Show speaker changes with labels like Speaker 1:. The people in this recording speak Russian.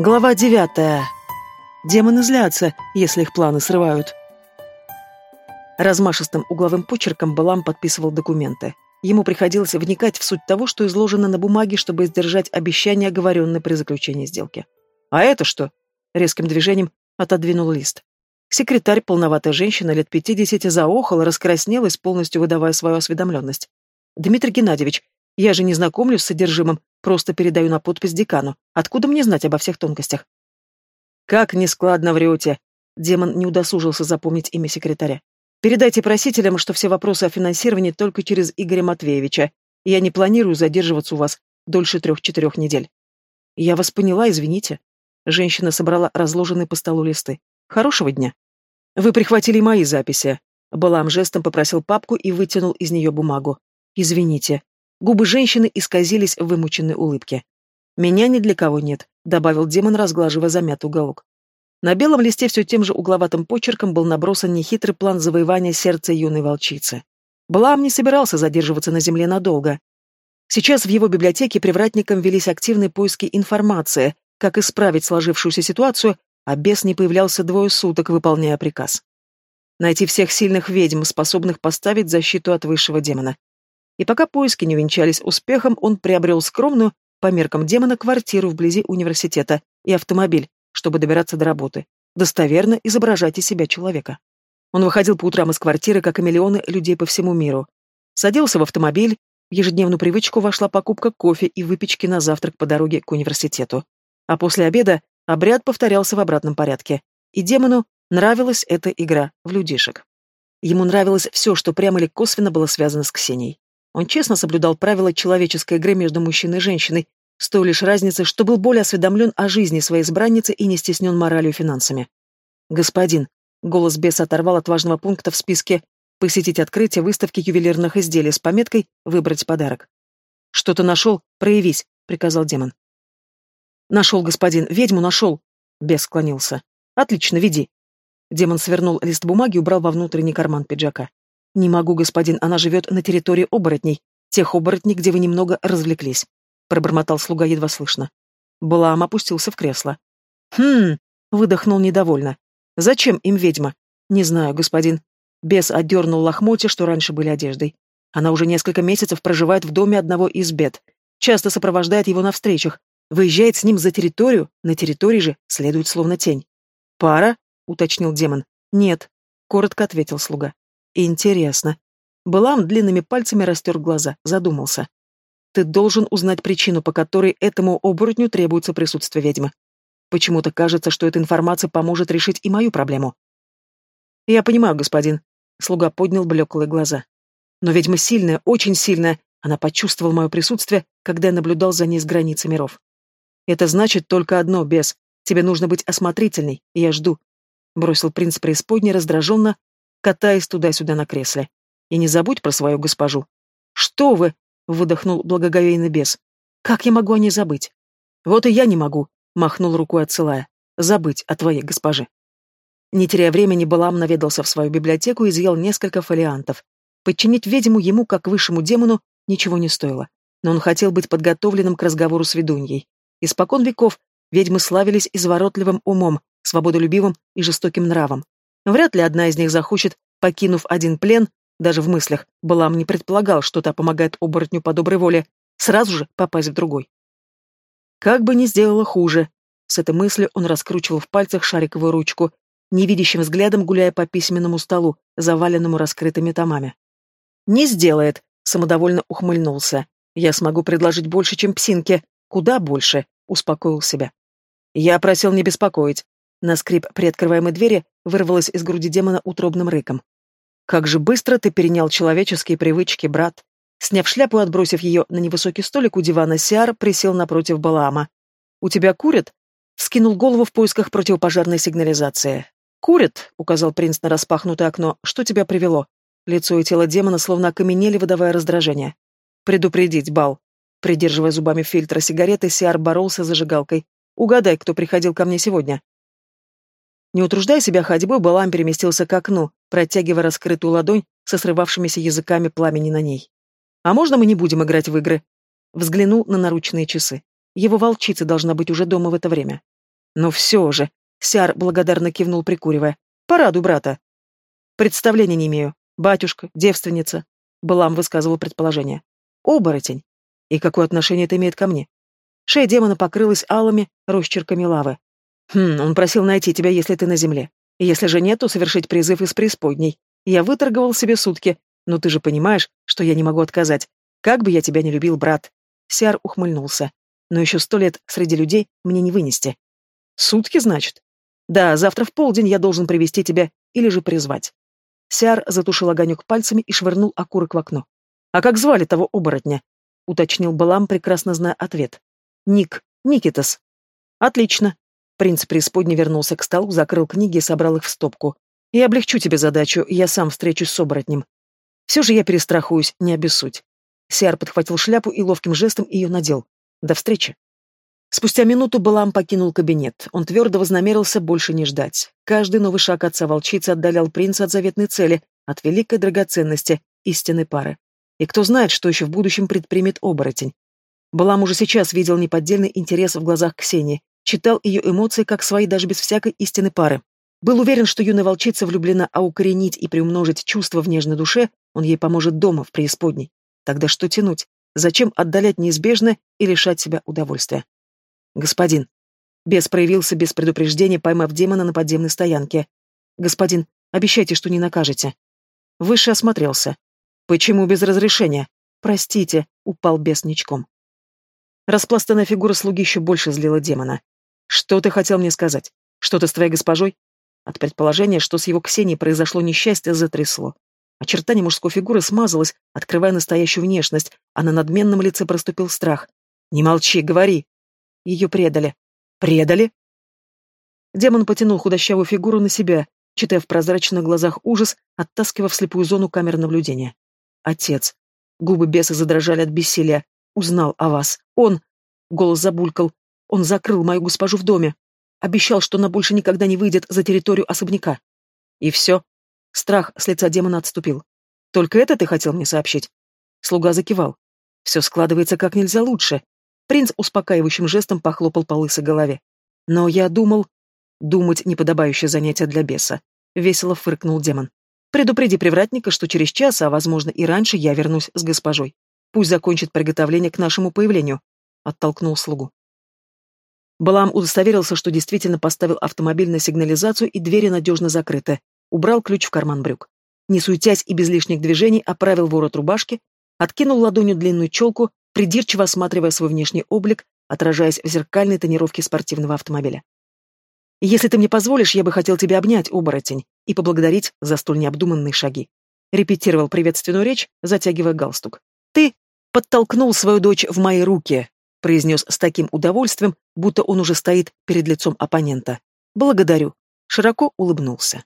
Speaker 1: Глава девятая. Демоны злятся, если их планы срывают. Размашистым угловым почерком Балам подписывал документы. Ему приходилось вникать в суть того, что изложено на бумаге, чтобы сдержать обещание, оговоренное при заключении сделки. «А это что?» — резким движением отодвинул лист. Секретарь, полноватая женщина, лет пятидесяти, заохала, раскраснелась, полностью выдавая свою осведомленность. «Дмитрий Геннадьевич, я же не знакомлюсь с содержимым, просто передаю на подпись декану. Откуда мне знать обо всех тонкостях? Как нескладно врете. Демон не удосужился запомнить имя секретаря. Передайте просителям, что все вопросы о финансировании только через Игоря Матвеевича. Я не планирую задерживаться у вас дольше трех-четырех недель. Я вас поняла, извините. Женщина собрала разложенные по столу листы. Хорошего дня. Вы прихватили мои записи. Балам жестом попросил папку и вытянул из нее бумагу. Извините. Губы женщины исказились в вымученной улыбке. «Меня ни для кого нет», — добавил демон, разглаживая замятый уголок. На белом листе все тем же угловатым почерком был набросан нехитрый план завоевания сердца юной волчицы. Блам не собирался задерживаться на земле надолго. Сейчас в его библиотеке привратникам велись активные поиски информации, как исправить сложившуюся ситуацию, а бес не появлялся двое суток, выполняя приказ. Найти всех сильных ведьм, способных поставить защиту от высшего демона. И пока поиски не венчались успехом, он приобрел скромную, по меркам демона, квартиру вблизи университета и автомобиль, чтобы добираться до работы, достоверно изображать из себя человека. Он выходил по утрам из квартиры, как и миллионы людей по всему миру. Садился в автомобиль, в ежедневную привычку вошла покупка кофе и выпечки на завтрак по дороге к университету. А после обеда обряд повторялся в обратном порядке. И демону нравилась эта игра в людишек. Ему нравилось все, что прямо или косвенно было связано с Ксенией. Он честно соблюдал правила человеческой игры между мужчиной и женщиной, с той лишь разницей, что был более осведомлен о жизни своей избранницы и не стеснен моралью и финансами. «Господин», — голос беса оторвал от важного пункта в списке «Посетить открытие выставки ювелирных изделий» с пометкой «Выбрать подарок». «Что-то нашел? Проявись», — приказал демон. «Нашел, господин, ведьму нашел», — бес склонился. «Отлично, веди». Демон свернул лист бумаги и убрал во внутренний карман пиджака. «Не могу, господин, она живет на территории оборотней, тех оборотней, где вы немного развлеклись», — пробормотал слуга едва слышно. Балаам опустился в кресло. «Хм...» — выдохнул недовольно. «Зачем им ведьма?» «Не знаю, господин». Бес отдернул лохмотья, что раньше были одеждой. Она уже несколько месяцев проживает в доме одного из бед. Часто сопровождает его на встречах. Выезжает с ним за территорию, на территории же следует словно тень. «Пара?» — уточнил демон. «Нет», — коротко ответил слуга. Интересно. Балам длинными пальцами растер глаза, задумался. Ты должен узнать причину, по которой этому оборотню требуется присутствие ведьмы. Почему-то кажется, что эта информация поможет решить и мою проблему. Я понимаю, господин. Слуга поднял блеклые глаза. Но ведьма сильная, очень сильная. Она почувствовала мое присутствие, когда я наблюдал за ней с границы миров. Это значит только одно, без. Тебе нужно быть осмотрительной, и я жду. Бросил принц преисподней раздраженно, катаясь туда-сюда на кресле. И не забудь про свою госпожу. Что вы? выдохнул благоговейный бес. Как я могу о ней забыть? Вот и я не могу, махнул рукой отсылая. Забыть о твоей госпоже. Не теряя времени, Балам наведался в свою библиотеку и изъял несколько фолиантов. Подчинить ведьму ему, как высшему демону, ничего не стоило. Но он хотел быть подготовленным к разговору с ведуньей. Испокон веков ведьмы славились изворотливым умом, свободолюбивым и жестоким нравом. Вряд ли одна из них захочет, покинув один плен, даже в мыслях, Балам не предполагал, что та помогает оборотню по доброй воле, сразу же попасть в другой. Как бы ни сделала хуже. С этой мыслью он раскручивал в пальцах шариковую ручку, невидящим взглядом гуляя по письменному столу, заваленному раскрытыми томами. «Не сделает», — самодовольно ухмыльнулся. «Я смогу предложить больше, чем псинке. Куда больше?» — успокоил себя. «Я просил не беспокоить. На скрип приоткрываемой двери вырвалось из груди демона утробным рыком. «Как же быстро ты перенял человеческие привычки, брат!» Сняв шляпу и отбросив ее на невысокий столик у дивана, Сиар присел напротив Балаама. «У тебя курят?» Вскинул голову в поисках противопожарной сигнализации. «Курят», — указал принц на распахнутое окно. «Что тебя привело?» Лицо и тело демона словно окаменели, выдавая раздражение. «Предупредить, Бал». Придерживая зубами фильтра сигареты, Сиар боролся с зажигалкой. «Угадай, кто приходил ко мне сегодня?» Не утруждая себя ходьбой, Балам переместился к окну, протягивая раскрытую ладонь со срывавшимися языками пламени на ней. «А можно мы не будем играть в игры?» Взглянул на наручные часы. Его волчица должна быть уже дома в это время. Но все же, Сяр благодарно кивнул, прикуривая. Порадуй брата. Представления не имею. Батюшка, девственница. Балам высказывал предположение. Оборотень. И какое отношение это имеет ко мне? Шея демона покрылась алыми росчерками лавы. Хм, он просил найти тебя, если ты на земле. Если же нет, то совершить призыв из преисподней. Я выторговал себе сутки, но ты же понимаешь, что я не могу отказать. Как бы я тебя не любил, брат. Сиар ухмыльнулся. Но еще сто лет среди людей мне не вынести. Сутки, значит? Да, завтра в полдень я должен привести тебя или же призвать. Сиар затушил огонек пальцами и швырнул окурок в окно. А как звали того оборотня? Уточнил Балам, прекрасно зная ответ. Ник. Никитас. Отлично. Принц преисподней вернулся к столу, закрыл книги и собрал их в стопку. Я облегчу тебе задачу, я сам встречусь с оборотнем. Все же я перестрахуюсь, не обессудь. Сиар подхватил шляпу и ловким жестом ее надел. До встречи. Спустя минуту Балам покинул кабинет. Он твердо вознамерился больше не ждать. Каждый новый шаг отца-волчицы отдалял принца от заветной цели, от великой драгоценности, истинной пары. И кто знает, что еще в будущем предпримет оборотень. Балам уже сейчас видел неподдельный интерес в глазах Ксении, читал ее эмоции как свои даже без всякой истинной пары. Был уверен, что юная волчица влюблена, а укоренить и приумножить чувства в нежной душе он ей поможет дома, в преисподней. Тогда что тянуть? Зачем отдалять неизбежное и лишать себя удовольствия? Господин. Бес проявился без предупреждения, поймав демона на подземной стоянке. Господин, обещайте, что не накажете. Выше осмотрелся. Почему без разрешения? Простите, упал бес ничком. Распластанная фигура слуги еще больше злила демона. Что ты хотел мне сказать? Что-то с твоей госпожой? От предположения, что с его Ксенией произошло несчастье, затрясло. Очертание мужской фигуры смазалось, открывая настоящую внешность, а на надменном лице проступил страх. «Не молчи, говори!» Ее предали. «Предали?» Демон потянул худощавую фигуру на себя, читая в прозрачных глазах ужас, оттаскивая в слепую зону камер наблюдения. «Отец!» Губы беса задрожали от бессилия. «Узнал о вас. Он...» Голос забулькал. Он закрыл мою госпожу в доме. Обещал, что она больше никогда не выйдет за территорию особняка. И все. Страх с лица демона отступил. Только это ты хотел мне сообщить? Слуга закивал. Все складывается как нельзя лучше. Принц успокаивающим жестом похлопал по лысой голове. Но я думал... Думать неподобающее занятие для беса. Весело фыркнул демон. Предупреди привратника, что через час, а возможно и раньше, я вернусь с госпожой. Пусть закончит приготовление к нашему появлению. Оттолкнул слугу. Балам удостоверился, что действительно поставил автомобиль на сигнализацию и двери надежно закрыты. Убрал ключ в карман брюк. Не суетясь и без лишних движений, оправил ворот рубашки, откинул ладонью длинную челку, придирчиво осматривая свой внешний облик, отражаясь в зеркальной тонировке спортивного автомобиля. «Если ты мне позволишь, я бы хотел тебя обнять, оборотень, и поблагодарить за столь необдуманные шаги», репетировал приветственную речь, затягивая галстук. «Ты подтолкнул свою дочь в мои руки, произнес с таким удовольствием, будто он уже стоит перед лицом оппонента. «Благодарю», широко улыбнулся.